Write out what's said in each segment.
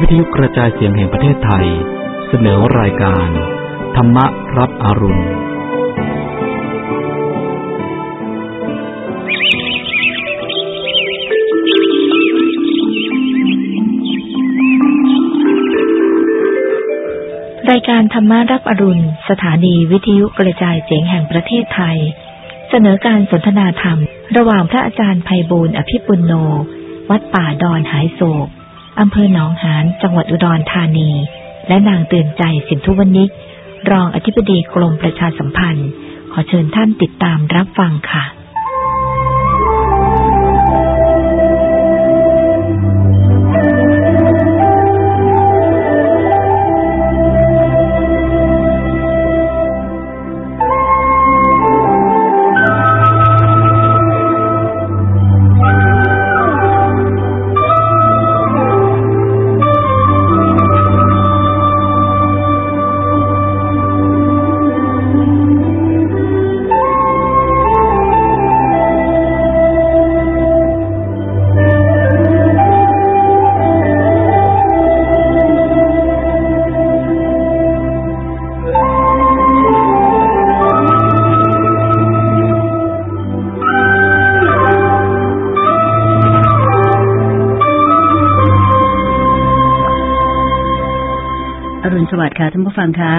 วิทยุกระจายเสียงแห่งประเทศไทย เสนอรายการ ธรรมรับอรุณ รายการธรรมารับอรุณ สถานีวิทยุกระจายเสียงแห่งประเทศไทย เสนอการสนทนาธรรม ระหว่างพระอาจารย์ไพบูลอภิปุณโน วัดป่าดอนหายโศก อำเภอหนองหานจังหวัดอุดรธานี และนางเตือนใจสินทุวนิก รองอธิบดีกรมประชาสัมพันธ์ ขอเชิญท่านติดตามรับฟังค่ะ สวัสดิ์ค่ะท่านผู้ฟังคะ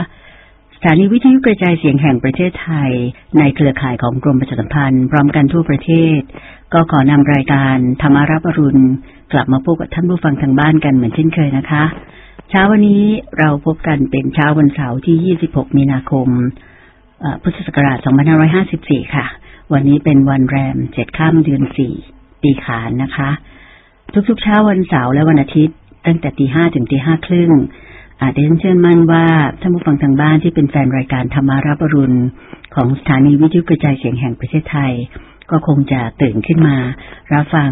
สถานีวิทยุกระจายเสียงแห่งประเทศไทย ในเครือข่ายของกรมประชาสัมพันธ์ พร้อมกันทั่วประเทศ ก็ขอนำรายการธรรมารับอรุณ กลับมาพบกับท่านผู้ฟังทางบ้านกันเหมือนเช่นเคยนะคะ เช้าวันนี้เราพบกันเป็นเช้าวันเสาร์ที่ 26 มีนาคมพุทธศักราช 2554 ค่ะ วันนี้เป็นวันแรม 7 ข้ามเดือน 4 ปีขานนะคะ ทุกๆ เช้าวันเสาร์และวันอาทิตย์ ตั้งแต่ตีห้ถึงตีห้าครึ่ง อาจจะเชื่อมั่นว่าท่านผู้ฟังทางบ้านที่เป็นแฟนรายการธรรมารับรุณของสถานีวิทยุกระจายเสียงแห่งประเทศไทย ก็คงจะตื่นขึ้นมารับฟัง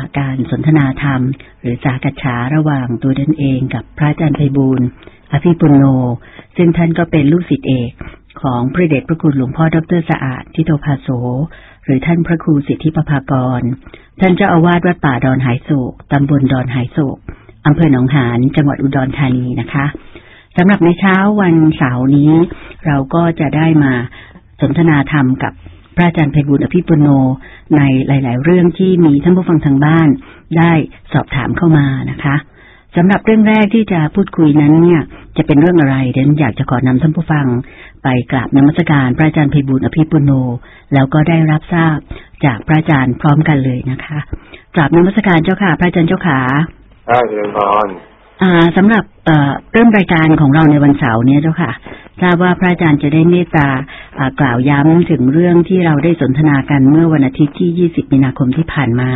าการสนทนาธรรม หรือสากัฉาระหว่างตัวตนเองกับพระอาจารย์ไพบูลอภิปุโน ซึ่งท่านก็เป็นลูกศิษย์เอกของพระเดชพระคุณหลวงพ่อดรสะอาดทิโตภาโส หรือท่านพระครูสิทธิปภากร ท่านเจ้าอาวาสวัดป่าดอนหายโศกตำบลดอนหายโศก อำเภอหนองหานจังหวัดอุดรธานีนะคะสำหรับในเช้าวันเสาร์นี้ เราก็จะได้มาสนทนาธรรมกับพระอาจารย์ไพบุญอภิปุโนในหลาย ๆ เรื่องที่มีท่านผู้ฟังทางบ้านได้สอบถามเข้ามานะคะสำหรับเรื่องแรกที่จะพูดคุยนั้นเนี่ย จะเป็นเรื่องอะไรเดี๋ยวอยากจะขอนำท่านผู้ฟัง ไปกราบนมัสการพระอาจารย์ไพบุญอภิปุโน แล้วก็ได้รับทราบจากพระอาจารย์พร้อมกันเลยนะคะกราบนมัสการเจ้าค่ะ พระอาจารย์เจ้าขา ได้เจริญพรอ่าสำหรับเอ่อเริ่มรายการของเราในวันเสาร์เนี้เจ้าค่ะทราบว่าพระอาจารย์จะได้เมตตาอ่ากล่าวย้ำถึงเรื่องที่เราได้สนทนากันเมื่อวันอาทิตย์ที่ 20 มีนาคมที่ผ่านมา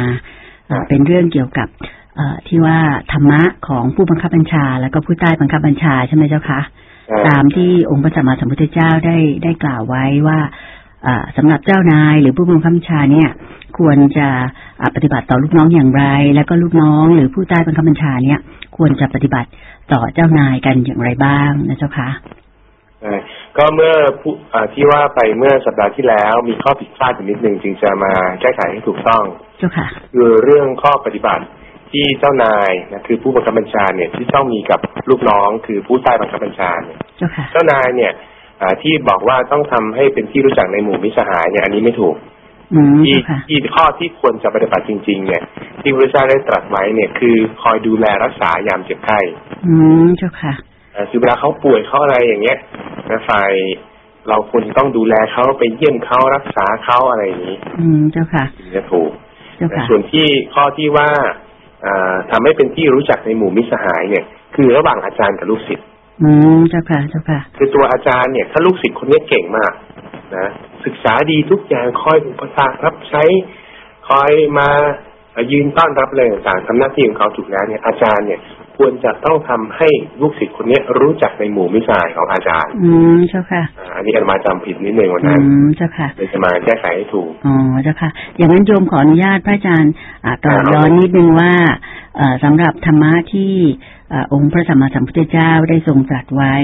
อ่าเป็นเรื่องเกี่ยวกับเอ่อที่ว่าธรรมะของผู้บังคับบัญชา แล้วก็ผู้ใต้บังคับบัญชาใช่ไหมเจ้าคะใช่ตามที่องค์พระสัมมาสัมพุทธเจ้าได้ได้กล่าวไว้ว่า อ่าสำหรับเจ้านายหรือผู้บังคับบัญชาเนี่ย ควรจะอ่าปฏิบัติต่อลูกน้องอย่างไร แล้วก็ลูกน้องหรือผู้ใต้บังคับบัญชาเนี่ย ควรจะปฏิบัติต่อเจ้านายกันอย่างไรบ้างนะเจ้าคะใช่ก็เมื่อผู้อ่าที่ว่าไปเมื่อสัปดาห์ที่แล้วมีข้อผิดพลาดอยู่นิดนึงจึงจะมาแก้ไขให้ถูกต้องเจ้าค่ะคือเรื่องข้อปฏิบัติที่เจ้านายนะคือผู้บังคับบัญชาเนี่ยที่ต้องมีกับลูกน้องคือผู้ใต้บังคับบัญชาเนี่ยเจ้าค่ะเจ้านายเนี่ยอ่า ที่บอกว่าต้องทำให้เป็นที่รู้จักในหมู่มิตรสหายเนี่ยอันนี้ไม่ถูกอืมที่เจ้าค่ะที่ข้อที่ควรจะปฏิบัติจริง ๆ เนี่ย ที่พระเจ้าได้ตรัสไว้เนี่ย คือคอยดูแลรักษายามเจ็บไข้อืมเจ้าค่ะเอ่อคือเวลาเขาป่วยเขาอะไรอย่างเงี้ยนะฝ่ายเราควรจะต้องดูแลเขาไปเยี่ยมเขารักษาเขาอะไรอย่างนี้ อืมเจ้าค่ะถึงจะถูกเจ้าค่ะส่วนที่ข้อที่ว่าอ่าทำให้เป็นที่รู้จักในหมู่มิตรสหายเนี่ย คือระหว่างอาจารย์กับลูกศิษย์ อืมเจ้าค่ะเจ้าค่ะ คือตัวอาจารย์เนี่ย ถ้าลูกศิษย์คนนี้เก่งมากนะศึกษาดีทุกอย่างคอยอุปถากรับใช้คอยมายืนต้อนรับอะไรต่างๆทำหน้าที่ของเขาถูกแล้วเนี่ยอาจารย์เนี่ยควรจะต้องทำให้ลูกศิษย์คนนี้รู้จักในหมู่มิตรสหายของอาจารย์ อืมเจ้าค่ะอ่าอันนี้อาตมาจำผิดนิดนึงวันอืนั้นมเจ้าค่ะเลยจะมาแก้ไขให้ถูก อ๋อเจ้าค่ะ อย่างนั้นโยมขออนุญาตพระอาจารย์อ่ากล่าวครับย้อนนิดนึงว่าเอ่อสำหรับธรรมะที่เอ่อองค์พระสัมมาสัมพุทธเจ้าได้ทรงตรัสไว้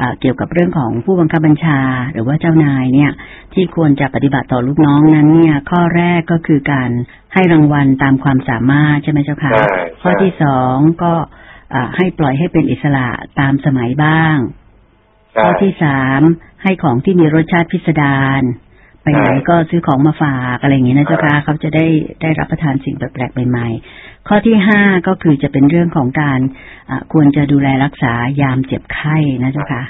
อ่าเกี่ยวกับเรื่องของผู้บังคับบัญชา หรือว่าเจ้านายเนี่ย ที่ควรจะปฏิบัติต่อลูกน้องนั้นเนี่ย ข้อแรกก็คือการให้รางวัลตามความสามารถใช่ไหมเจ้าค่ะใช่ข้อใช่ที่สองก็อ่าให้ปล่อยให้เป็นอิสระตามสมัยบ้างใช่ข้อที่สามให้ของที่มีรสชาติพิสดาร ไปไหนใช่ก็ซื้อของมาฝากอะไรอย่างนี้นะเจ้าค่ะเขาจะได้ได้รับประทานสิ่งแปลกๆใหม่ๆ ข้อที่ห้าก็คือจะเป็นเรื่องของการอ่าควรจะดูแลรักษายามเจ็บไข้นะเจ้าค่ะ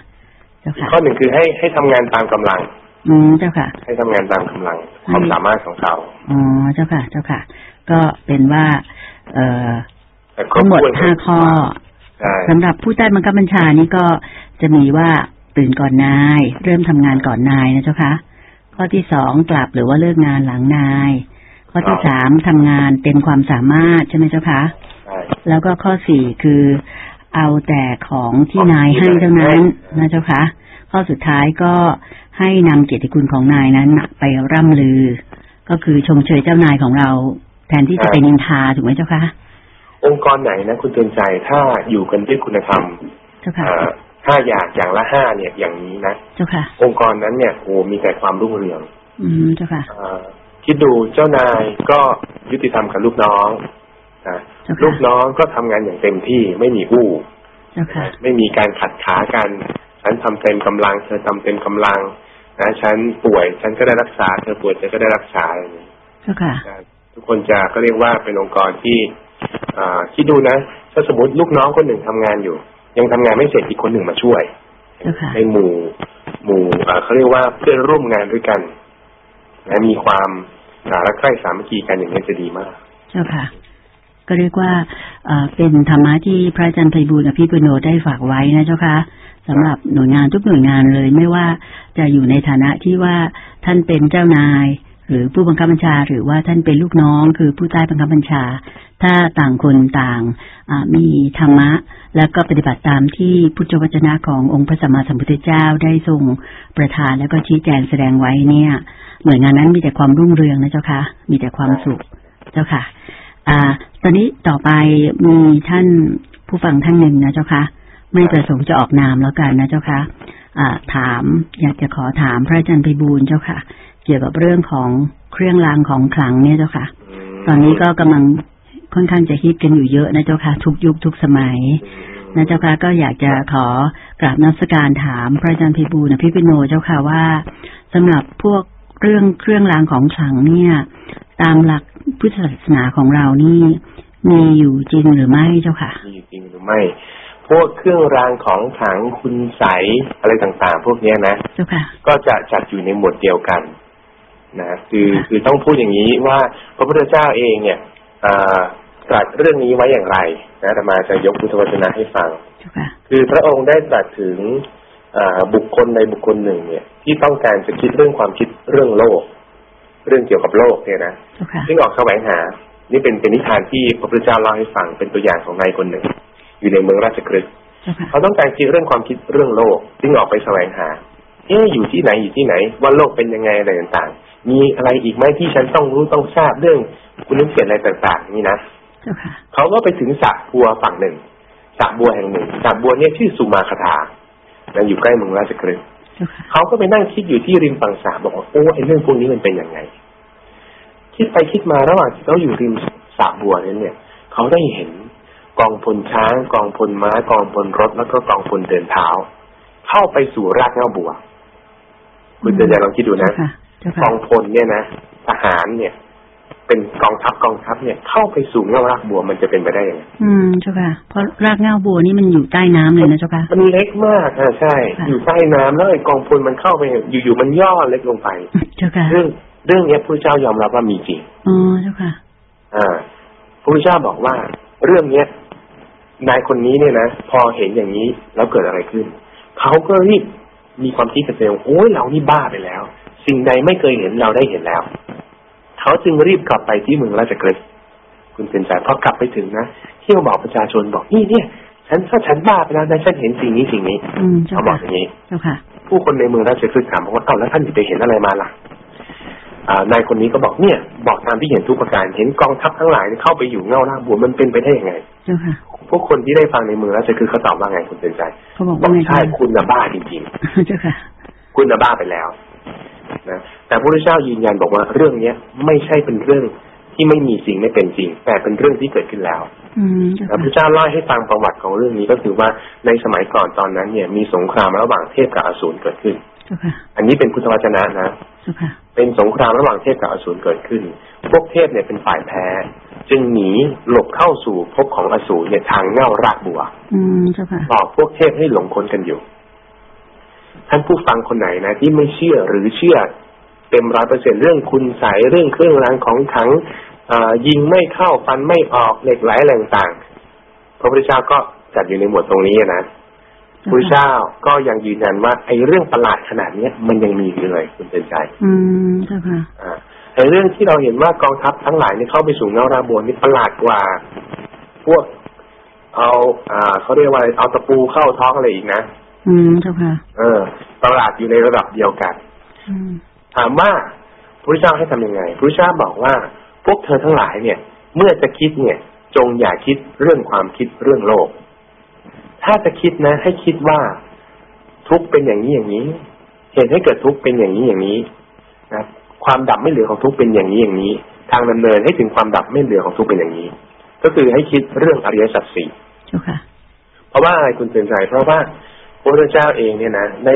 เจ้าอีกค่ะ ข้อหนึ่งคือให้ให้ทำงานตามกำลังอืมเจ้าค่ะ ให้ทำงานตามกำลังความสามารถของเขาอ๋อเจ้าค่ะ เจ้าค่ะ ก็เป็นว่า เอ่อแต่ครบทั้งหมดถ้วนห้าข้อใช่สำหรับผู้ใต้บังคับบัญชานี่ก็จะมีว่าตื่นก่อนนาย เริ่มทำงานก่อนนายนะเจ้าคะ ข้อที่สองกลับหรือว่าเลิกงานหลังนาย ข้อที่สามทำงานเต็มความสามารถใช่ไหมเจ้าคะใช่แล้วก็ข้อสี่คือเอาแต่ของที่นายให้เท่านั้นนะเจ้าคะข้อสุดท้ายก็ให้นำเกียรติคุณของนายนั้นไปร่ำลือ ก็คือชมเชยเจ้านายของเรา แทนที่จะไปนินทาถูกไหมเจ้าคะองค์กรไหนนะคุณเตือนใจถ้าอยู่กันด้วยคุณธรรมเจ้าค่ะเอ่อ ห้าอย่างอย่างละห้าเนี่ย อย่างนี้นะเจ้าค่ะ องค์กรนั้นเนี่ยโอ้มีแต่ความรุ่งเรือง อืมเจ้าค่ะเอ่อคิดดูเจ้านายก็ยุติธรรมกับลูกน้องนะเจ้าค่ะลูกน้องก็ทำงานอย่างเต็มที่ไม่มีอู้เจ้าค่ะไม่มีการขัดขากัน ฉันทำเต็มกำลัง เธอทำเต็มกำลังนะฉันป่วย ฉันก็ได้รักษา เธอป่วยเธอก็ได้รักษาอย่างนี้เจ้าค่ะนะทุกคนจะก็เรียกว่าเป็นองค์กรที่อ่าคิดดูนะถ้าสมมติลูกน้องคนหนึ่งทำงานอยู่ ยังทำงานไม่เสร็จอีกคนหนึ่งมาช่วยเจ้าค่ะในหมู่หมู่อ่าเขาเรียกว่าเพื่อนร่วมงานด้วยกันนะมีความอ่ารักใคร่สามัคคีกันอย่างนี้จะดีมากเจ้าค่ะ ก็เรียกว่าเอ่อเป็นธรรมะที่พระอาจารย์ไพบูลย์อภิปุโนได้ฝากไว้นะเจ้าค่ะสำหรับหน่วยงานทุกหน่วยงานเลยไม่ว่าจะอยู่ในฐานะที่ว่าท่านเป็นเจ้านาย หรือผู้บังคับบัญชา หรือว่าท่านเป็นลูกน้อง คือผู้ใต้บังคับบัญชา ถ้าต่างคนต่างมีธรรมะ แล้วก็ปฏิบัติตามที่พุทธวจนะขององค์พระสัมมาสัมพุทธเจ้าได้ทรงประทานแล้วก็ชี้แจงแสดงไว้เนี่ยหน่วยงานนั้นมีแต่ความรุ่งเรืองนะเจ้าค่ะ มีแต่ความสุขเจ้าค่ะอ่า ตอนนี้ต่อไปมีท่านผู้ฟังท่านหนึ่งนะเจ้าค่ะไม่ประสงค์จะออกนามแล้วกันนะเจ้าค่ะอ่าถามอยากจะขอถามพระอาจารย์ไพบูลเจ้าค่ะ กี่ยวกับเรื่องของเครื่องรางของขลังเนี่ยเจ้าค่ะ ตอนนี้ก็กำลังค่อนข้างจะฮิตกันอยู่เยอะนะเจ้าค่ะ ทุกยุคทุกสมัยนะเจ้าค่ะก็อยากจะขอกราบนมัสการถามพระอาจารย์ไพบูลย์อภิปุโนเจ้าค่ะว่าสำหรับพวกเรื่องเครื่องรางของขลังเนี่ย ตามหลักพุทธศาสนาของเรานี่มีอยู่จริงหรือไม่เจ้าค่ะมีอยู่จริงหรือไม่พวกเครื่องรางของขลังคุณใสยอะไรต่างๆ พวกเนี้ยนะเจ้าค่ะก็จะจัดอยู่ในหมวดเดียวกัน นะคือค่ะคือต้องพูดอย่างนี้ว่าพระพุทธเจ้าเองเนี่ยอ่าตรัสเรื่องนี้ไว้อย่างไรนะแต่มาจะยกพุทธวจนะให้ฟังเจ้าค่ะคือพระองค์ได้ตรัสถึงอ่าบุคคลในบุคคลหนึ่ง เนี่ย ที่ต้องการจะคิดเรื่องความคิดเรื่องโลก เรื่องเกี่ยวกับโลกเนี่ยนะเจ้าค่ะซึ่งออกแสวงหา นี่เป็นเป็นนิทานที่พระพุทธเจ้าเล่าให้ฟังเป็นตัวอย่างของนายคนหนึ่ง อยู่ในเมืองราชกฤห์เจ้าค่ะเขาต้องการคิดเรื่องความคิดเรื่องโลกซึ่งออกไปแสวงหาเอ๊ะอยู่ที่ไหนอยู่ที่ไหน ว่าโลกเป็นยังไงอะไรต่างๆ มีอะไรอีกไหมที่ฉันต้องรู้ต้องทราบเรื่องคุณนึกเกียรติอะไรต่าง ๆ นี่นะเจ้าค่ะเขาก็ไปถึงสระบัวฝั่งหนึ่งสระบัวแห่งหนึ่งสระบัวเนี่ยชื่อสุมาคทานะอยู่ใกล้เมืองราชกฤห์เจ้าค่ะเขาก็ไปนั่งคิดอยู่ที่ริมฝั่งสระบอกว่าโอ้ไอ้เรื่องพวกนี้มันเป็นยังไง คิดไปคิดมาระหว่างที่เขาอยู่ริมสระบัวนั้นเนี่ย เขาได้เห็นกองพลช้าง กองพลม้ากองพลรถแล้วก็กองพลเดินเท้า เข้าไปสู่รากเหง้าบัว คุณจะลองคิดดูนะเจ้าค่ะเจ้า กค่ะองพลเนี่ยนะทหารเนี่ย เป็นกองทัพกองทัพเนี่ย เข้าไปสู่เงารากบัวมันจะเป็นไปได้ยังไงอืมเจ้าค่ะเพราะรากเหง้าบัวนี่มันอยู่ใต้น้ำเลยนะเจ้าค่ะมันเล็กมากอะใช่ค่ะอยู่ใต้น้ำแล้วไอ้กองพลมันเข้าไปอยู่ๆมันย่อเล็กลงไปเจ้าค่ะเรื่องเรื่องเนี้ยพระเจ้ายอมรับว่ามีจริงอ๋อเจ้าค่ะอ่าพระพุทธเจ้าบอกว่า เรื่องเนี้ยนายคนนี้เนี่ยนะพอเห็นอย่างนี้แล้วเกิดอะไรขึ้น เขาก็รีบมีความคิดกับตัวเองโอ้ยเรานี่บ้าไปแล้ว สิ่งใดไม่เคยเห็นเราได้เห็นแล้ว เขาจึงรีบกลับไปที่เมืองราชกฤห์คุณเป็นใจพอกลับไปถึงนะเที่ยวบอกประชาชนบอกนี่เนี่ย ฉันถ้าฉันบ้าไปแล้วนะฉันเห็นสิ่งนี้สิ่งนี้อืมเจ้าเขาบอกค่ะอย่างนี้เจ้าค่ะผู้คนในเมืองราชคฤห์ถามว่าเอ้าแล้วท่านไปเห็นอะไรมาล่ะอ่านายคนนี้ก็บอกเนี่ย บอกตามที่เห็นทุกประการเห็นกองทัพทั้งหลายเข้าไปอยู่เงาล่างบัวมันเป็นไปได้ยังไงเจ้าค่ะพวกคนที่ได้ฟังในเมืองราชคฤห์เขาตอบว่าไงคุณเป็นใจเขาบอกบอว่ากไงใช่คะคุณน่ะบ้าจริงเจ้าค่ะๆคุณน่ะบ้าไปแล้วนะ แต่พระพุทธเจ้ายืนยันบอกว่าเรื่องเนี้ยไม่ใช่เป็นเรื่องทที่ไม่มีจริงไม่เป็นจริง แต่เป็นเรื่องที่เกิดขึ้นแล้วอืมเจ้าพระพุทธค่ะเจ้าเล่าให้ฟังประวัติของเรื่องนี้ก็คือว่าในสมัยก่อนตอนนั้น เนี่ย มีสงครามระหว่างเทพกับอสูรเกิดขึ้นเจ้าค่ะอันนี้เป็นพุทธวจนะนะเจ้าค่ะเป็นสงครามระหว่างเทพกับอสูรเกิดขึ้น พวกเทพเนี่ยเป็นฝ่ายแพ้ จึงหนีหลบเข้าสู่ภพของอสูรเนี่ยทางเง่ารากบัวอืมเจ้าค่ะบอกพวกเทพให้หลงกลกันอยู่ ท่านผู้ฟังคนไหนนะที่ไม่เชื่อหรือเชื่อ เต็มร้อยเปอร์เซ็นเรื่องคุณใสยเรื่องเครื่องรางของขลังอ่ายิงไม่เข้าฟันไม่ออกเหล็กไหลอะไรต่างๆพระพุทธเจ้าก็จัดอยู่ในหมวดตรงนี้นะพระพุทธเจ้าก็ยังยืนยันว่าไอ้เรื่องประหลาดขนาดเนี้ยมันยังมีอยู่เลยคุณเป็นใจ อืมเจ้าค่ะอ่าไอ้เรื่องที่เราเห็นว่ากองทัพทั้งหลายเนี่ยเข้าไปสู่เงาราบวนนี่ประหลาดกว่า พวกเอาอ่าเขาเรียกว่าอะไรเอาตะปูเข้าท้องอะไรอีกนะ อืมเจ้าค่ะ เออ ประหลาดอยู่ในระดับเดียวกัน อืม ถามว่าพระเจ้าให้ทำยังไงพระเจ้าบอกว่า พวกเธอทั้งหลายเนี่ย เมื่อจะคิดเนี่ย จงอย่าคิดเรื่องความคิดเรื่องโลก ถ้าจะคิดนะ ให้คิดว่า ทุกข์เป็นอย่างนี้อย่างนี้ เหตุให้เกิดทุกข์เป็นอย่างนี้อย่างนี้นะความดับไม่เหลือของทุกข์เป็นอย่างนี้อย่างนี้ ทางดำเนินให้ถึงความดับไม่เหลือของทุกข์เป็นอย่างนี้ ก็คือให้คิดเรื่องอริยสัจสี่เจ้าค่ะเพราะว่าอะไรคุณเตือนใจเพราะว่าพระพุทธเจ้าเองเนี่ยนะได้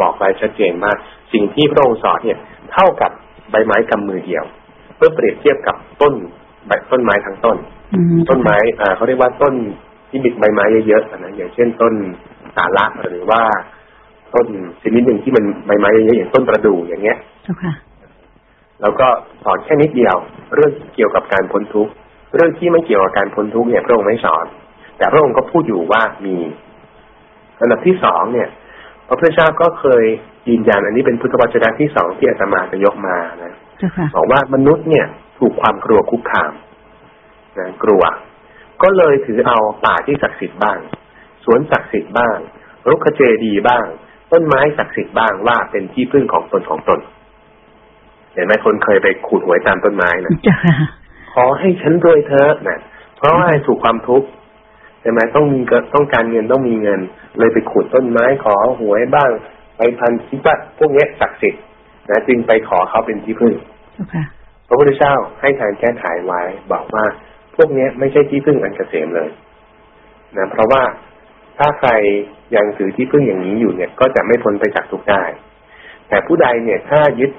บอกไว้ชัดเจนว่า สิ่งที่พระองค์สอนเนี่ยเท่ากับใบไม้กำมือเดียว เพื่อเปรียบเทียบกับต้นใบต้นไม้ทั้งต้นอืมต้นไม้อ่าเขาเรียกว่าต้นที่มีใบไม้เยอะๆนะอย่างเช่นต้นสาระหรือว่า ต้นชนิดหนึ่งที่มันใบไม้เยอะๆอย่างต้นประดู่อย่างเงี้ยเจ้าค่ะแล้วก็สอนแค่นิดเดียว เรื่องเกี่ยวกับการพ้นทุกข์เรื่องที่ไม่เกี่ยวกับการพ้นทุกข์เนี่ยพระองค์ไม่สอน แต่พระองค์ก็พูดอยู่ว่ามีอันดับที่สองเนี่ย พระพุทธเจ้าก็เคยยืนยันอันนี้เป็นพุทธวจนะที่สองที่อาตมาจะยกมานะเจ้าค่ะบอกว่ามนุษย์เนี่ยถูกความกลัวคุกคามนะกลัว ก็เลยถือเอาป่าที่ศักดิ์สิทธิ์บ้าง สวนศักดิ์สิทธิ์บ้างรุกขเจดีย์บ้าง ต้นไม้ศักดิ์สิทธิ์บ้างว่าเป็นที่พึ่งของตนของตนเห็นไหมคนเคยไปขูดหวยตามต้นไม้นะเจ้าค่ะขอให้ฉันรวยเถอะนะเพราะว่าถูกความทุกข์ใช่ไหมต้องมีเกิดต้องการเงินต้องมีเงิน เลยไปขุดต้นไม้ขอหวยบ้าง ไปพันคิดว่าพวกเนี้ยศักดิ์สิทธิ์นะจึงไปขอเขาเป็นที่พึ่งเจ้าค่ะพระพุทธเจ้าให้ทางแก้ไขไว้บอกว่า พวกเนี้ยไม่ใช่ที่พึ่งอันเกษมเลยนะเพราะว่าถ้าใครยังถือที่พึ่งอย่างนี้อยู่เนี่ย ก็จะไม่พ้นไปจากทุกข์ได้ แต่ผู้ใดเนี่ยถ้ายึด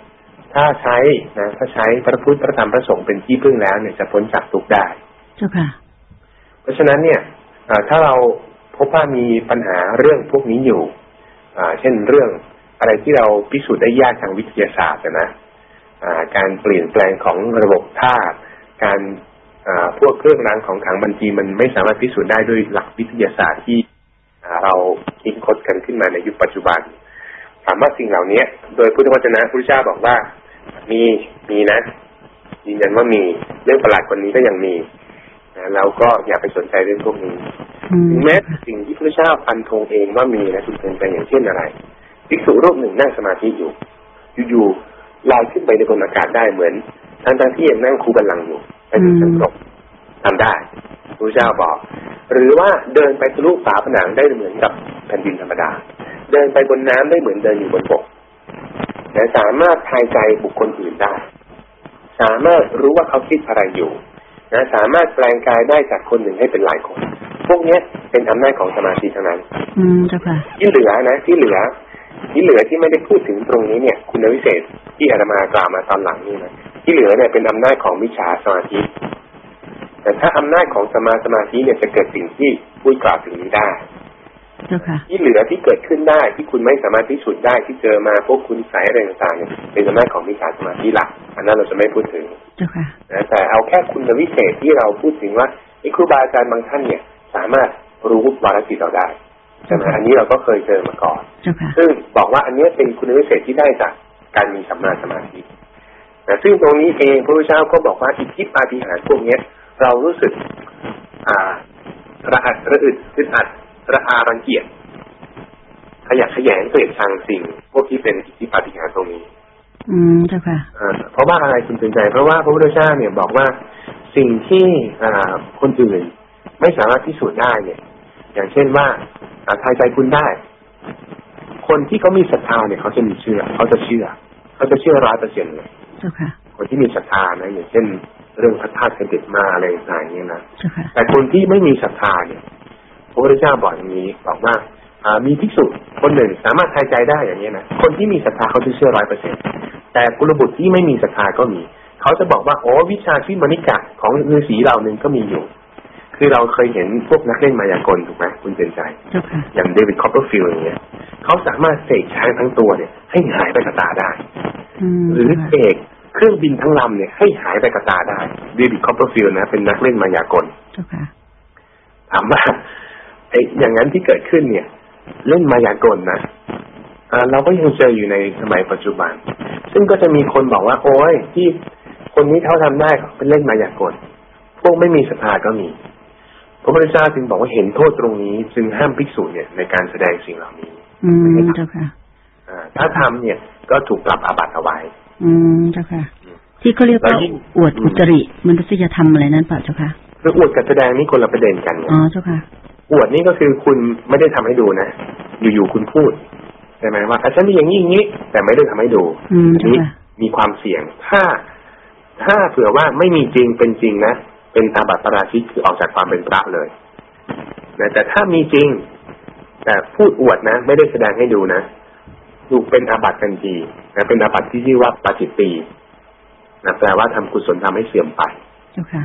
ถ้าใช้นะถ้าใช้พระพุทธพระธรรมพระสงฆ์เป็นที่พึ่งแล้วเนี่ยจะพ้นจากทุกข์ได้เจ้าค่ะ เพราะฉะนั้นเนี่ยอ่า ถ้าเราพบว่ามีปัญหาเรื่องพวกนี้อยู่เช่นเรื่องอะไรที่เราพิสูจน์ได้ยากทางวิทยาศาสตร์นะการเปลี่ยนแปลงของระบบธาตุการพวกเครื่องรางของขังบางทีมันไม่สามารถพิสูจน์ได้ด้วยหลักวิทยาศาสตร์ที่เราคิดค้นกันขึ้นมาในยุคปัจจุบันถามว่าสิ่งเหล่านี้โดยพุทธวจนะพุทธเจ้าบอกว่า มีมีนะยืนยันว่ามีเรื่องประหลาดคนนี้ก็ยังมี นะเราก็อย่าไปสนใจเรื่องพวกนี้อืมถึงแม้สิ่งที่พระเจ้าพันธงเองว่ามีนะคุณเป็นไปอย่างเช่นอะไรภิกษุรูปหนึ่งนั่งสมาธิอยู่ อยู่ๆลอยขึ้นไปในบนอากาศได้เหมือนทั้งทั้งๆที่ยังนั่งคูบัลลังก์อยู่ไปถึงชั้นตกทำได้พระเจ้าบอก หรือว่าเดินไปทะลุฝาผนังได้เหมือนกับแผ่นดินธรรมดา เดินไปบนน้ำได้เหมือนเดินอยู่บนบกแต่สามารถทายใจบุคคลอื่นได้ สามารถรู้ว่าเขาคิดอะไรอยู่ นะสามารถแปลงกายได้จากคนหนึ่งให้เป็นหลายคน พวกเนี้ยเป็นอำนาจของสมาธิเท่านั้น อืมเจ้าค่ะที่เหลือนะที่เหลือ ที่เหลือที่ไม่ได้พูดถึงตรงนี้เนี่ย คุณวิเศษที่อาตมากล่าวมาตอนหลังนี่นะที่เหลือเนี่ยเป็นอำนาจของวิชาสมาธิ แต่ถ้าอำนาจของสมาสมาธิเนี่ยจะเกิดสิ่งที่พูดกล่าวถึงนี้ได้เจ้าค่ะ ที่เหลือที่เกิดขึ้นได้ที่คุณไม่สามารถพิสูจน์ได้ที่เจอมาพวกคุณสายอะไรต่างๆเนี่ยเป็นอำนาจของวิชาสมาธิหลักอันนั้นเราจะไม่พูดถึงเจ้าค่ะนะแต่เอาแค่คุณวิเศษที่เราพูดถึงว่าไอ้ครูบาอาจารย์บางท่านเนี่ย สามารถรู้วาระจิตเราได้ใช่ไหมอันนี้เราก็เคยเจอมาก่อนเจ้าค่ะซึ่งบอกว่าอันเนี้ยเป็นคุณวิเศษที่ได้จากการมีสัมมาสมาธินะซึ่งตรงนี้เองพระพุทธเจ้าก็บอกว่าอิทธิปาฏิหาริย์พวกเนี้ยเรารู้สึก อ่าระอัดระอึดอึดอัด ระอารังเกียจขยะแขยงเกลียดชังสิ่ง พวกที่เป็นอิทธิปาฏิหาริย์ตรงนี้ อืมเจ้าค่ะอ่าเพราะว่าอะไรคุณเป็นใจ เพราะว่าพระพุทธเจ้าเนี่ยบอกว่าสิ่งที่อ่าคนอื่นไม่สามารถพิสูจน์ได้เนี่ย อย่างเช่นว่าอ่าทายใจคุณได้ คนที่เขามีศรัทธาเนี่ยเขาจะมีเชื่อ เขาจะเชื่อ เขาจะเชื่อร้อยเปอร์เซ็นต์เลยเจ้าค่ะคนที่มีศรัทธานะอย่างเช่น เรื่องพระธาตุเสด็จมาอะไรต่างๆเนี่ยนะเจ้าค่ะแต่คนที่ไม่มีศรัทธาเนี่ยพ ระพุทธเจ้าบอกอย่างนี้บอกว่าอ่ามีภิกษุคนหนึ่งสามารถทายใจได้อย่างนี้ยนะคนที่มีศรัทธาเขาจะเชื่อร้อยเปอร์เซ็นแต่กุลบุตรที่ไม่มีศรัทธาก็มี เขาจะบอกว่าโอ้วิชาที่มณิกะของฤาษีเหล่านึงก็มีอยู่ คือเราเคยเห็นพวกนักเล่นมายากลถูกไหมคุณเจนใจเจ้าค่ะอย่างเดวิดคอปเปอร์ฟิลด์อย่างเงี้ยเขาสามารถเสกช้างทั้งตัวเนี่ย ให้หายไปกับตาได้อืมหรือเสกเจ้าค่ะเครื่องบินทั้งลำเนี่ยให้หายไปกับตาได้เดวิดคอปเปอร์ฟิลด์นะเป็นนักเล่นมายากลเจ้าค่ะถามว่า ไอ้อย่างนั้นที่เกิดขึ้นเนี่ย เล่นมายากลนะอ่าเราก็ยังเจออยู่ในสมัยปัจจุบัน ซึ่งก็จะมีคนบอกว่า โอ้ยที่คนนี้เขาทำได้เขาเป็นเล่นมายากลพวกไม่มีศรัทธาก็มีพระพุทธเจ้าจึงบอกว่าเห็นโทษตรงนี้ จึงห้ามภิกษุเนี่ยในการแสดงสิ่งเหล่านี้ อืมเจ้าค่ะอ่าถ้าทำเนี่ยก็ถูกปรับอาบัติเอาไว้ อืมเจ้าค่ะ ที่เขาเรียกว่าแล้วยิ่งอวดอุตริมนุษยธรรมอะไรนั้นเปล่าเจ้าค่ะคืออวดกับแสดงนี่คนละประเด็นกันไงอ๋อเจ้าค่ะ อวดนี่ก็คือคุณไม่ได้ทำให้ดูนะ อยู่ๆคุณพูดใช่ไหมว่าอะฉันมีอย่างนี้อย่างนี้ แต่ไม่ได้ทำให้ดูอืมอันเจ้านี้ค่ะมีความเสี่ยง ถ้า ถ้าเผื่อว่าไม่มีจริงเป็นจริงนะเป็นตาบัตปราชิกคือออกจากความเป็นพระเลยนะแต่ถ้ามีจริง แต่พูดอวดนะ ไม่ได้แสดงให้ดูนะถูกเป็นอาบัติกันทีนะเป็นอาบัติที่ชื่อว่าปาจิตตีนะแปลว่าทำกุศลทำให้เสื่อมไปเจ้าค่ะ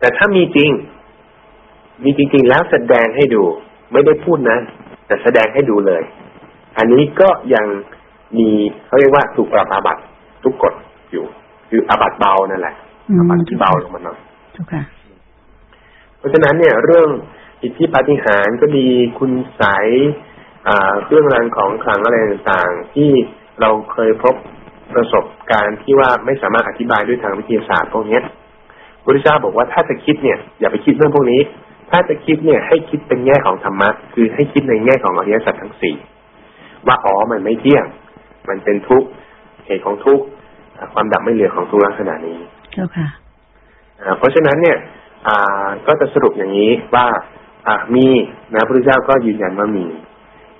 แต่ถ้ามีจริง มีจริงๆแล้วแสดงให้ดู ไม่ได้พูดนะ แต่แสดงให้ดูเลย อันนี้ก็ยังมีเขาเรียกว่าถูกปรับอาบัติทุกกฎอยู่ คืออาบัติเบานั่นแหละอืมอาบัติที่เบาลงมาหน่อยเจ้าค่ะเพราะฉะนั้นเนี่ย เรื่องอิทธิปาฏิหาริย์ก็ดีคุณใสยอ่าเรื่องราวของขลังอะไรต่างๆ ที่เราเคยพบประสบการณ์ที่ว่าไม่สามารถอธิบายด้วยทางวิทยาศาสตร์พวกเนี้ยพระพุทธเจ้าบอกว่าถ้าจะคิดเนี่ย อย่าไปคิดเรื่องพวกนี้ ถ้าจะคิดเนี่ยให้คิดเป็นแง่ของธรรมะ คือให้คิดในแง่ของอริยสัจทั้งสี่ว่าอ๋อมันไม่เที่ยง มันเป็นทุกข์เหตุของทุกข์อ่าความดับไม่เหลือของทุกข์ลักษณะนี้เจ้าค่ะอ่าเพราะฉะนั้นเนี่ยอ่าก็จะสรุปอย่างนี้ว่าอ่ามีนะพระพุทธเจ้าก็ยืนยันว่ามี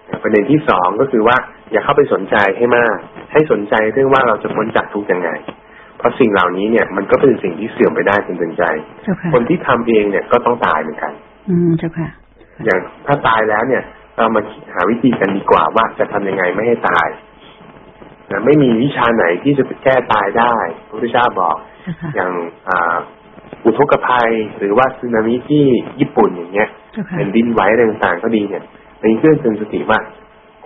นะประเด็นที่สองก็คือว่าอย่าเข้าไปสนใจให้มาก ให้สนใจเรื่องว่าเราจะพ้นจากทุกข์ยังไง เพราะสิ่งเหล่านี้เนี่ยมันก็เป็นสิ่งที่เสื่อมไปได้เป็นเป็นใจเจ้าค่ะคนที่ทำเองเนี่ยก็ต้องตายเหมือนกัน อืมเจ้าค่ะ อย่างถ้าตายแล้วเนี่ย เรามาหาวิธีกันดีกว่าว่าจะทำยังไงไม่ให้ตายนะไม่มีวิชาไหนที่จะแก้ตายได้พระพุทธเจ้าบอกเจ้าค่ะอย่างอ่าอุทกภัย หรือว่าสึนามิที่ญี่ปุ่นอย่างเงี้ยเจ้าค่ะแผ่นดินไหวอะไรต่างๆก็ดีเนี่ยเป็นเครื่องเตือนสติว่า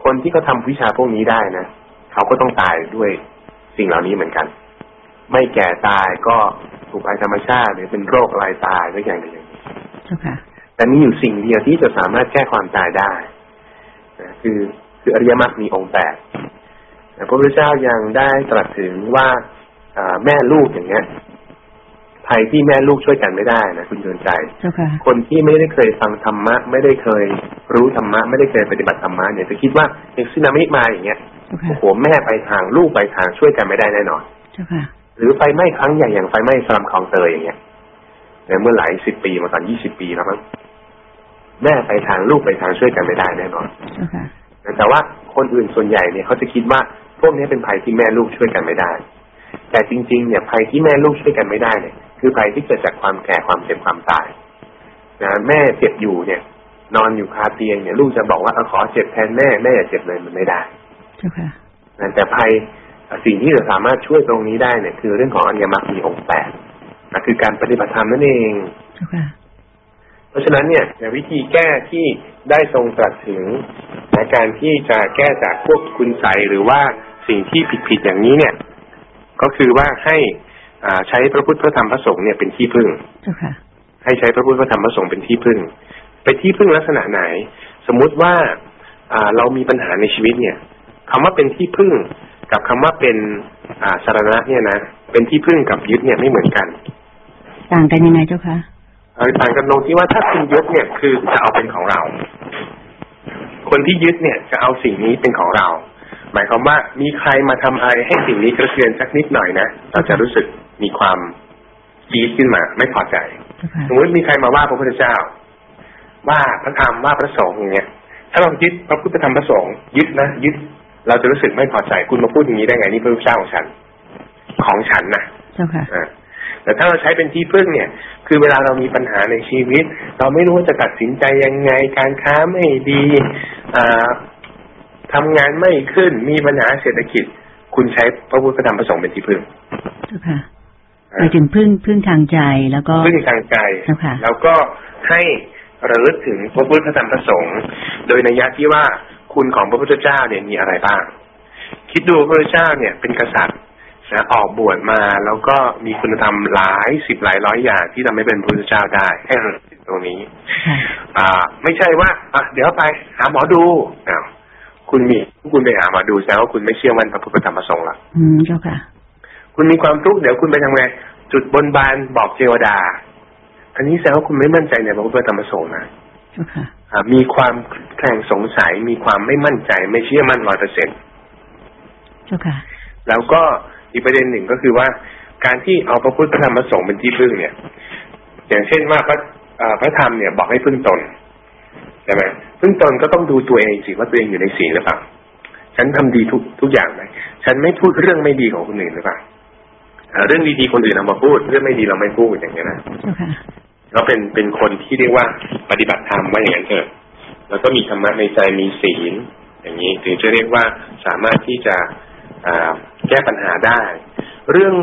คนที่เขาทำวิชาพวกนี้ได้นะเขาก็ต้องตายด้วยสิ่งเหล่านี้เหมือนกัน ไม่แก่ตายก็ถูกภัยธรรมชาติ หรือเป็นโรคอะไรตายก็อย่างใดอย่างหนึ่งเจ้าค่ะแต่มีอยู่สิ่งเดียวที่จะสามารถแก้ความตายได้นะคือคืออริยมรรคมีองค์แปดแต่พระพุทธเจ้ายังได้ตรัสถึงว่าอ่าแม่ลูกอย่างเงี้ยภัยที่แม่ลูกช่วยกันไม่ได้นะคุณเดินใจเจ้าค่ะคนที่ไม่ได้เคยฟังธรรมะ ไม่ได้เคยรู้ธรรมะ ไม่ได้เคยปฏิบัติธรรมะเนี่ยจะคิดว่าอย่างสึนามิมาอย่างเงี้ยเจ้าค่ะโอ้โหแม่ไปทางลูกไปทางช่วยกันไม่ได้แน่นอนเจ้าค่ะ หรือไฟไหม้ครั้งใหญ่อย่างไฟไหม้สลัมคลองเตยอย่างเงี้ยในเมื่อหลายสิบปีมาก่อนยี่สิบปีแล้วมั้งแม่ไปทางลูกไปทางช่วยกันไม่ได้แน่นอนเจ้าค่ะแต่ว่าคนอื่นส่วนใหญ่เนี่ยเขาจะคิดว่าพวกนี้เป็นภัยที่แม่ลูกช่วยกันไม่ได้ แต่จริง ๆ เนี่ยภัยที่แม่ลูกช่วยกันไม่ได้เนี่ย คือภัยที่เกิดจากความแก่ความเจ็บความตายนะแม่เจ็บอยู่เนี่ย นอนอยู่คาเตียงเนี่ย ลูกจะบอกว่าเออขอเจ็บแทนแม่แม่อย่าเจ็บเลยมันไม่ได้เจ้าค่ะนะแต่ภัย สิ่งที่จะสามารถช่วยตรงนี้ได้เนี่ย คือเรื่องของอริยมรรคมีองค์แปดนะคือการปฏิบัติธรรมนั่นเองเจ้าค่ะเพราะฉะนั้นเนี่ยวิธีแก้ที่ได้ทรงตรัสถึงในการที่จะแก้จากพวกคุณใสยหรือว่าสิ่งที่ผิดๆอย่างนี้เนี่ย ก็คือว่าให้อ่าใช้พระพุทธพระธรรมพระสงฆ์เนี่ยเป็นที่พึ่งเจ้าค่ะให้ใช้พระพุทธพระธรรมพระสงฆ์เป็นที่พึ่งเป็นที่พึ่งลักษณะไหน สมมุติว่าอ่าเรามีปัญหาในชีวิตเนี่ยคำว่าเป็นที่พึ่ง กับคำว่าเป็นอ่าสารณะเนี่ยนะเป็นที่พึ่งกับยึดเนี่ยไม่เหมือนกัน ต่างกันยังไงเจ้าค่ะเอ่อต่างกันตรงที่ว่าถ้าคุณยึดเนี่ยคือจะเอาเป็นของเรา คนที่ยึดเนี่ยจะเอาสิ่งนี้เป็นของเรา หมายความว่ามีใครมาทำอะไรให้สิ่งนี้กระเทือนสักนิดหน่อยนะเราจะรู้สึกมีความจี๊ดขึ้นมา ไม่พอใจเจ้าค่ะสมมติมีใครมาว่าพระพุทธเจ้า ว่าพระธรรมว่าพระสงฆ์อย่างเงี้ยถ้าเรายึดพระพุทธธรรมพระสงฆ์ยึดนะยึด เราจะรู้สึกไม่พอใจคุณมาพูดอย่างนี้ได้ไง นี่พระพุทธเจ้าของฉัน ของฉันนะเจ้าค่ะอ่าแต่ถ้าเราใช้เป็นที่พึ่งเนี่ย คือเวลาเรามีปัญหาในชีวิต เราไม่รู้ว่าจะตัดสินใจยังไง การค้าไม่ดีอ่าทำงานไม่ขึ้น มีปัญหาเศรษฐกิจ คุณใช้พระพุทธธรรมประสงค์เป็นที่พึ่งเจ้าค่ะไปถึงพึ่งพึ่งทางใจแล้วก็พึ่งทางใจเจ้าค่ะแล้วก็ให้ระลึกถึงพระพุทธธรรมประสงค์ โดยในยะที่ว่า คุณของพระพุทธเจ้าเนี่ยมีอะไรบ้าง คิดดูพระพุทธเจ้าเนี่ยเป็นกษัตริย์นะออกบวชมาแล้วก็มีคุณธรรมหลายสิบหลายร้อยอย่างที่ทำให้เป็นพระพุทธเจ้าได้ให้ระลึกถึงตรงนี้ค่ะอ่า ไม่ใช่ว่าอะเดี๋ยวไปหาหมอดูอ้าวคุณมีคุณไปหาหมอดูแสดงว่าคุณไม่เชื่อมันพระพุทธธรรมประสงค์หรอกอืมเจ้าค่ะ คุณมีความทุกข์เดี๋ยวคุณไปทำไงจุดบนบานบอกเทวดา อันนี้แสดงว่าคุณไม่มั่นใจในพระพุทธธรรมประสงค์นะเจ้าค่ะอ่า มีความแข่งสงสัยมีความไม่มั่นใจ ไม่เชื่อมั่นร้อยเปอร์เซ็นเจ้าค่ะแล้วก็อีกประเด็นหนึ่งก็คือว่า การที่เอาพระพุทธธรรมประสงค์เป็นที่พึ่งเนี่ย อย่างเช่นว่าพระอ่าพระธรรมเนี่ยบอกให้พึ่งตนใช่ไหมพึ่งตนก็ต้องดูตัวเองสิว่าตัวเองอยู่ในศีลหรือเปล่าฉันทำดีทุกทุกอย่างไหมฉันไม่พูดเรื่องไม่ดีของคนอื่นหรือเปล่าอ่าเรื่องดีๆคนอื่นเอามาพูดเรื่องไม่ดีเราไม่พูดอย่างเงี้ยนะเจ้าค่ะ ก็เป็นเป็นคนที่เรียกว่าปฏิบัติธรรมว่าอย่างนั้นเถอะ แล้วก็มีธรรมะในใจมีศีลอย่างนี้ถึงจะเรียกว่าสามารถที่จะอ่าแก้ปัญหาได้ เรื่อง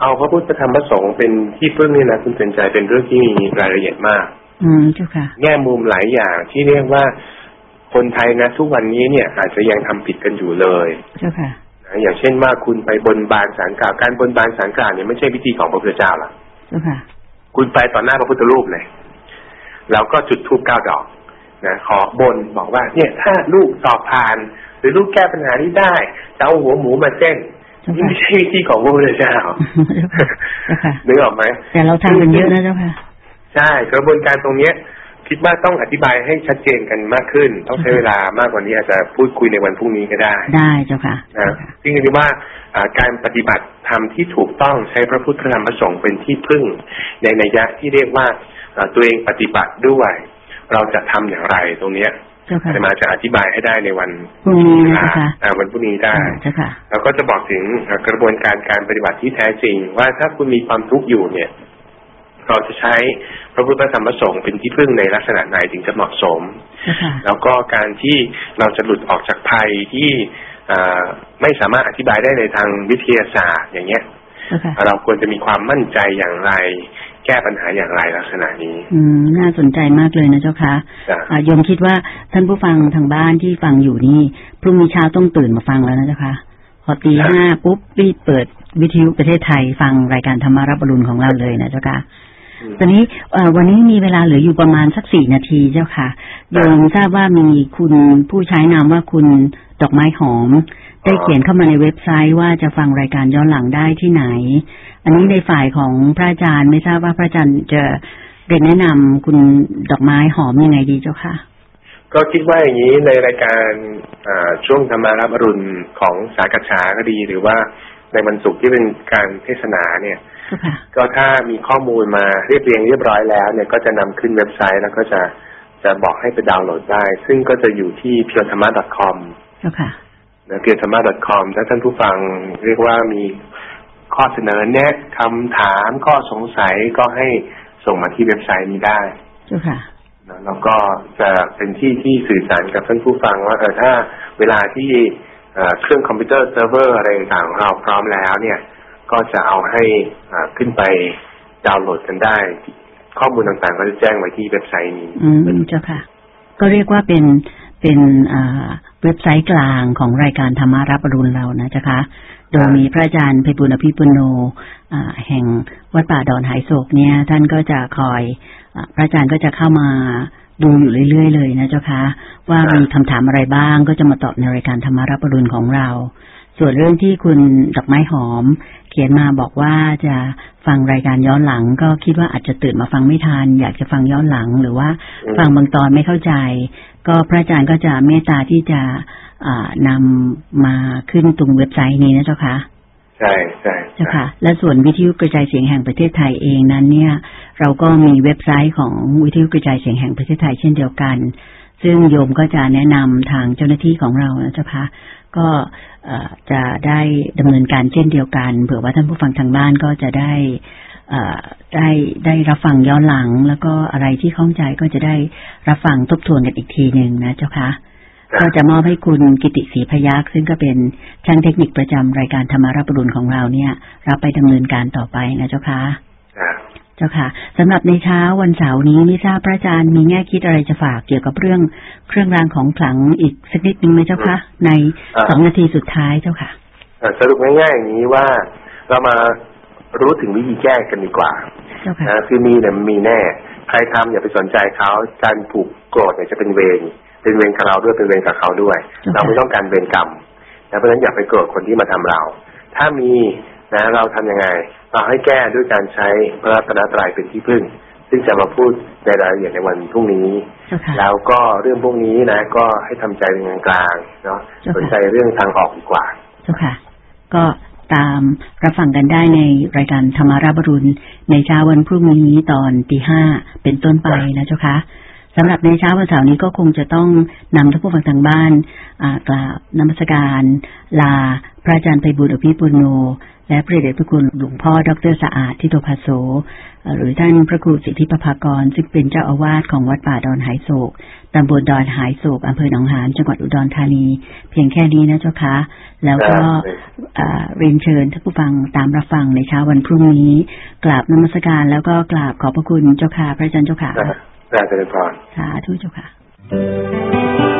เอาพระพุทธธรรมประสงค์เป็นที่พึ่งนี่นะคุณเป็นใจเป็นเรื่องที่มีรายละเอียดมาก อืมเจ้าค่ะแง่มุมหลายอย่างที่เรียกว่าคนไทยนะทุกวันนี้เนี่ย อาจจะยังทำผิดกันอยู่เลยเจ้าค่ะนะอย่างเช่นว่าคุณไปบนบานสารกล่าวการบนบานสารกล่าวเนี่ยไม่ใช่พิธีของพระพุทธเจ้าหรอกเจ้าค่ะ คุณไปต่อหน้าพระพุทธรูปเลยแล้วก็จุดธูปเก้าดอกนะขอบนบอกว่า เนี่ยถ้าลูกสอบผ่าน หรือลูกแก้ปัญหานี้ได้จะเอาหัวหมูมาเส้นเจ้านี่ค่ะไม่ใช่วิธีของพระพุทธเจ้าเจ้าค่ะนึกออกไหมแต่เราทำกันเยอะนะเจ้าค่ะ ใช่กระบวนการตรงเนี้ย คิดว่าต้องอธิบายให้ชัดเจนกันมากขึ้น ต้องใช้เวลามากกว่านี้อาจจะพูดคุยในวันพรุ่งนี้ก็ได้ ได้เจ้าค่ะนะซึ่งคิดว่าอ่าการปฏิบัติธรรมที่ถูกต้องใช้พระพุทธธรรมประสงค์เป็นที่พึ่ง ในนัยยะที่เรียกว่าอ่าตัวเองปฏิบัติด้วย เราจะทำอย่างไรตรงเนี้ยเจ้าค่ะอาตมาจะอธิบายให้ได้ในวันพรุ่งนี้นะอ่าเจ้าค่ะอ่าวันพรุ่งนี้ได้เจ้าค่ะแล้วก็จะบอกถึงอ่ากระบวนการการปฏิบัติที่แท้จริง ว่าถ้าคุณมีความทุกข์อยู่เนี่ย เราจะใช้พระพุทธธรรมประสงค์เป็นที่พึ่งในลักษณะไหนถึงจะเหมาะสมเจ้าค่ะแล้วก็การที่เราจะหลุดออกจากภัยที่อ่าไม่สามารถอธิบายได้ในทางวิทยาศาสตร์อย่างเงี้ยเจ้าค่ะเราควรจะมีความมั่นใจอย่างไร แก้ปัญหาอย่างไรลักษณะนี้ อืมน่าสนใจมากเลยนะเจ้าค่ะจ้ะอ่าโยมคิดว่าท่านผู้ฟังทางบ้านที่ฟังอยู่นี่พรุ่งนี้เช้าต้องตื่นมาฟังแล้วนะเจ้าค่ะพอตีห้าปุ๊บรีบเปิดวิทยุประเทศไทยฟังรายการธรรมารับอรุณของเราเลยนะเจ้าค่ะอืม ตอนนี้เอ่อวันนี้มีเวลาเหลืออยู่ประมาณสักสี่นาทีเจ้าค่ะโยมทราบว่ามีคุณผู้ใช้นามว่าคุณดอกไม้หอม ได้เขียนเข้ามาในเว็บไซต์ว่าจะฟังรายการย้อนหลังได้ที่ไหน อันนี้ในฝ่ายของพระอาจารย์ไม่ทราบว่าพระอาจารย์จะเรียนแนะนำคุณดอกไม้หอมยังไงดีเจ้าค่ะ ก็คิดว่าอย่างนี้ในรายการอ่าช่วงธรรมารับอรุณของสากัจฉาก็ดี หรือว่าในวันศุกร์ที่เป็นการเทศนาเนี่ยเจ้าค่ะ ก็ถ้ามีข้อมูลมาเรียบเรียงเรียบร้อยแล้วเนี่ยก็จะนำขึ้นเว็บไซต์แล้วก็จะจะบอกให้ไปดาวน์โหลดได้ ซึ่งก็จะอยู่ที่ p u r e t h a m a c o m เจ้าค่ะนะ p u r e t h a m a c o m ถ้าท่านผู้ฟังเรียกว่ามีข้อเสนอแนะคำถามข้อสงสัยก็ให้ส่งมาที่เว็บไซต์นี้ได้เจ้าค่ะนะแล้วก็จะเป็นที่ที่สื่อสารกับท่านผู้ฟังว่าเออถ้าเวลาที่เอ่อเครื่องคอมพิวเตอร์เซิร์ฟเวอร์อะไรต่างๆของเราพร้อมแล้วเนี่ย ก็จะเอาให้อ่าขึ้นไปดาวน์โหลดกันได้ ข้อมูลต่างๆ ก็จะแจ้งไว้ที่เว็บไซต์นี้ อืมเจ้าค่ะ ก็เรียกว่าเป็นเป็นอ่าเว็บไซต์กลางของรายการธรรมารับอรุณเรานะเจ้าค่ะโดยมีพระอาจารย์ไพบุญอภิปุโนอ่าแห่งวัดป่าดอนหายโศกเนี่ย ท่านก็จะคอยอพระอาจารย์ก็จะเข้ามาดูอยู่เรื่อย ๆ เลยนะเจ้าค่ะว่ามีคำถามอะไรบ้างก็จะมาตอบในรายการธรรมารับอรุณของเรา ส่วนเรื่องที่คุณดอกไม้หอม เขียนมาบอกว่าจะฟังรายการย้อนหลัง ก็คิดว่าอาจจะตื่นมาฟังไม่ทันอยากจะฟังย้อนหลัง หรือว่าอืมฟังบางตอนไม่เข้าใจ ก็พระอาจารย์ก็จะเมตตาที่จะอ่านำมาขึ้นตรงเว็บไซต์นี้นะเจ้าค่ะใช่ใช่เจ้าค่ะ และส่วนวิทยุกระจายเสียงแห่งประเทศไทยเองนั้นเนี่ย เราก็มีเว็บไซต์ของวิทยุกระจายเสียงแห่งประเทศไทยเช่นเดียวกัน ซึ่งโยมก็จะแนะนำทางเจ้าหน้าที่ของเรานะเจ้าคะก็จะได้ดำเนินการเช่นเดียวกันเผื่อว่าท่านผู้ฟังทางบ้านก็จะได้ได้ได้รับฟังย้อนหลัง แล้วก็อะไรที่ข้องใจก็จะได้รับฟังทบทวนกันอีกทีหนึ่งนะเจ้าคะก็จะมอบให้คุณกิติศรีพยักษ์ซึ่งก็เป็นช่างเทคนิคประจำรายการธรรมารับรุณของเราเนี่ย รับไปดำเนินการต่อไปนะเจ้าคะ จ้าค่ะสำหรับในเช้าวันเสาร์นี้ไม่ทราบพระอาจารย์มีแง่คิดอะไรจะฝากเกี่ยวกับเรื่องเครื่องรางของขลังอีกสักนิดนึงไหมเจ้าคะในสองนาทีสุดท้ายเจ้าค่ะสรุปง่ายๆอย่างนี้ว่าเรามารู้ถึงวิธีแก้กันดีกว่านะคือมีเนี่ยมีแน่ ใครทำอย่าไปสนใจเขาการผูกโกรธเนี่ยจะเป็นเวรเป็นเวรกับเราด้วยเป็นเวรกับเขาด้วย เราไม่ต้องการเวรกรรมนะเพราะฉะนั้นอย่าไปโกรธคนที่มาทำเรา ถ้ามีนะเราทํำยังไง เราให้แก้ด้วยการใช้พระรัตนตรัยเป็นที่พึ่ง ซึ่งจะมาพูดในรายละเอียดในวันพรุ่งนี้ แล้วก็เรื่องพวกนี้นะ ก็ให้ทำใจเป็นกลางเนาะสนใจเรื่องทางออกดีกว่าเจ้าค่ะ ก็ตามรับฟังกันได้ในรายการธรรมาราบรุณ ในเช้าวันพรุ่งนี้ตอนตีห้าเป็นต้นไปนะเจ้าค่ะสำหรับในเช้าวันเสาร์นี้ก็คงจะต้องนำท่านผู้ฟังทางบ้านกราบนมัสการลา พระอาจารย์ไพบุตรอภิปุโน และพระเดชพระคุณหลวงพ่อดรสะอาดทิโตภาโสหรือท่านพระครูสิทธิปภากร ซึ่งเป็นเจ้าอาวาสของวัดป่าดอนหายโศกตำบลดอนหายโศกอำเภอหนองหานจังหวัดอุดรธานี เพียงแค่นี้นะเจ้าคะ แล้วก็เรียนเชิญท่านผู้ฟังตามรับฟังในเช้าวันพรุ่งนี้กราบนมัสการแล้วก็กราบขอบพระคุณเจ้าค่ะพระอาจารย์เจ้าค่ะพระอาจารย์พรสาธุเจ้าค่ะ